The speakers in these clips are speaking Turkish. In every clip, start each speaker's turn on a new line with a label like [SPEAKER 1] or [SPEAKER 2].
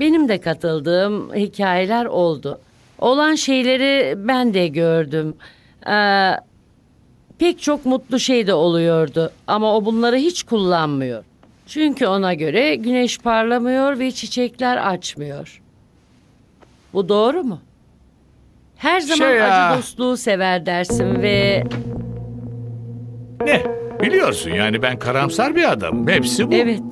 [SPEAKER 1] Benim de katıldığım hikayeler oldu. Olan şeyleri ben de gördüm. Ee, pek çok mutlu şey de oluyordu ama o bunları hiç kullanmıyor. Çünkü ona göre güneş parlamıyor ve çiçekler açmıyor. Bu doğru mu? Her zaman
[SPEAKER 2] Şey
[SPEAKER 1] acı dostluğu sever dersin ve
[SPEAKER 2] Ne? Biliyorsun yani ben karamsar bir adamım. Hepsi bu.
[SPEAKER 1] evet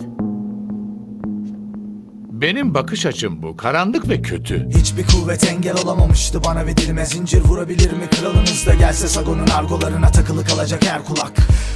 [SPEAKER 2] Benim bakış açım bu. Karanlık ve kötü.
[SPEAKER 3] Hiçbir kuvvet engel olamamıştı bana ve dilime. Zincir vurabilir mi? Kralınız da gelse Sagon'un argolarına takılı kalacak her kulak.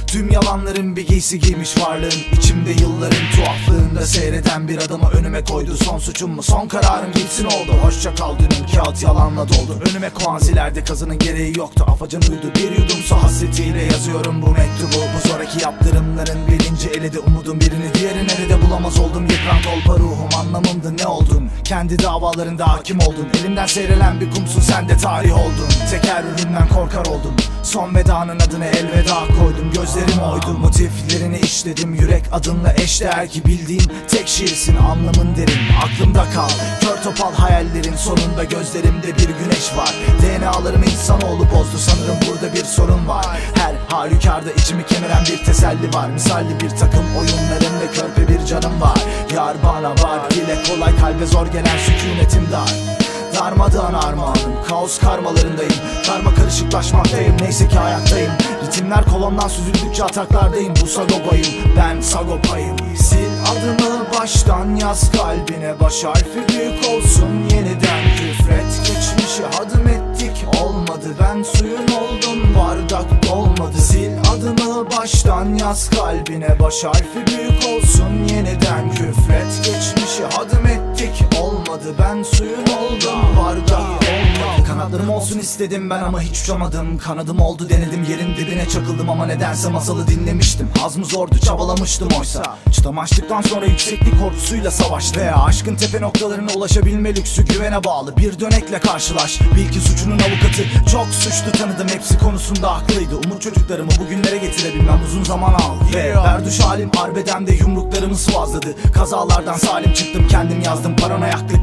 [SPEAKER 3] Tüm yalanların bir giysi giymiş varlığın. İçimde yılların tuhaflığında seyreden bir adamı önüme koydu. Son suçum mu? Son kararım gitsin oldu. Hoşça kal dünüm. Kağıt yalanla doldu. Önüme kuanzilerde kazının gereği yoktu. Afacan uydu. Bir yudumsa hasretiyle yazıyorum bu mektubu. Bu zoraki yaptırımların bilinci eledi. Umudum birini Diğeri nerede bulamaz oldum. Yıpran kolpa ruhum Anlamımdı ne oldun kendi davalarında hakim oldun Elimden seyrelen bir kumsun sen de tarih oldun. Tekerrüründen korkar oldum. Son vedanın adını elveda koydum. Gözlerim oydu motiflerini işledim. Yürek adınla eşdeğer ki bildiğim tek şiirsin. Anlamın derin aklımda kal. Kör topal hayallerin sonunda gözlerimde bir güneş var. DNA'larımı insanoğlu bozdu. Sanırım burada bir sorun var halükarda içimi kemiren bir teselli var. Misalli bir takım oyunlarım ve körpe bir canım var. Yar bana var. Dile kolay kalbe zor gelen sükunetim dar. Darmadağın armağanım. Kaos karmalarındayım. Karma karışıklaşmaktayım. Neyse ki hayattayım. Ritimler kolondan süzüldükçe ataklardayım. Bu Sagopa'yım Ben Sagopa'yım. Sil adımı baştan yaz kalbine. Baş harfi büyük olsun Olmadı ben suyun oldum. Bardak dolmadı Sil adımı baştan. Yaz kalbine Baş harfi büyük olsun. Yeniden küfret Geçmişi hadım ettik. Olmadı ben suyun oldum. Bardak Kanatlarım olsun istedim ben ama hiç uçamadım. Kanadım oldu denedim yerin dibine çakıldım Ama nedense masalı dinlemiştim. Hazmı zordu çabalamıştım oysa. Çıtam açtıktan sonra yükseklik korkusuyla savaştı Veya aşkın tepe noktalarına ulaşabilme lüksü güvene bağlı. Bir dönekle karşılaş Bil ki suçunun avukatı. Çok suçlu tanıdım hepsi konusunda haklıydı. Umut çocuklarımı bugünlere getirebilmem uzun zaman aldı. Ve berduş halim arbedemde yumruklarımı sıvazladı. Kazalardan salim çıktım kendim yazdım paranoyaklık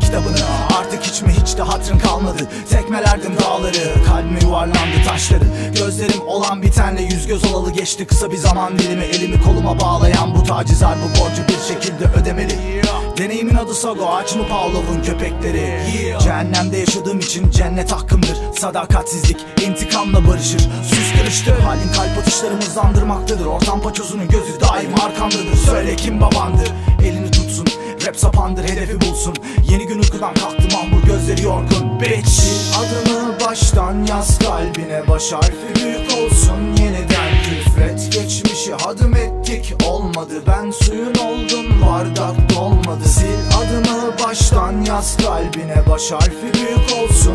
[SPEAKER 3] de hatırın kalmadı. Tekmelerdim dağları Kalbime yuvarlandı taşları. Gözlerim olan bitenle yüz göz olalı geçti. Kısa bir zaman dilimi elimi koluma bağlayan Bu tacizar bu borcu bir şekilde ödemeli. Deneyimin adı Sago Ağaç mı Pavlov'un köpekleri? Cehennemde yaşadığım için cennet hakkımdır. Sadakatsizlik intikamla barışır. Sus karıştı halin kalp atışlarımı hızlandırmaktadır. Ortam paçozunun gözü daim arkamdadır. Söyle kim babandır? Elini tutsun Rap sapandır hedefi bulsun. Yeni gün uykudan kalktım gözleri yorgun Bitch. Sil adımı baştan yaz kalbine Baş harfi büyük olsun. Yeniden küfret Geçmişi hadım ettik. Olmadı Ben suyun oldum bardak dolmadı. Sil adımı baştan yaz kalbine Baş harfi büyük olsun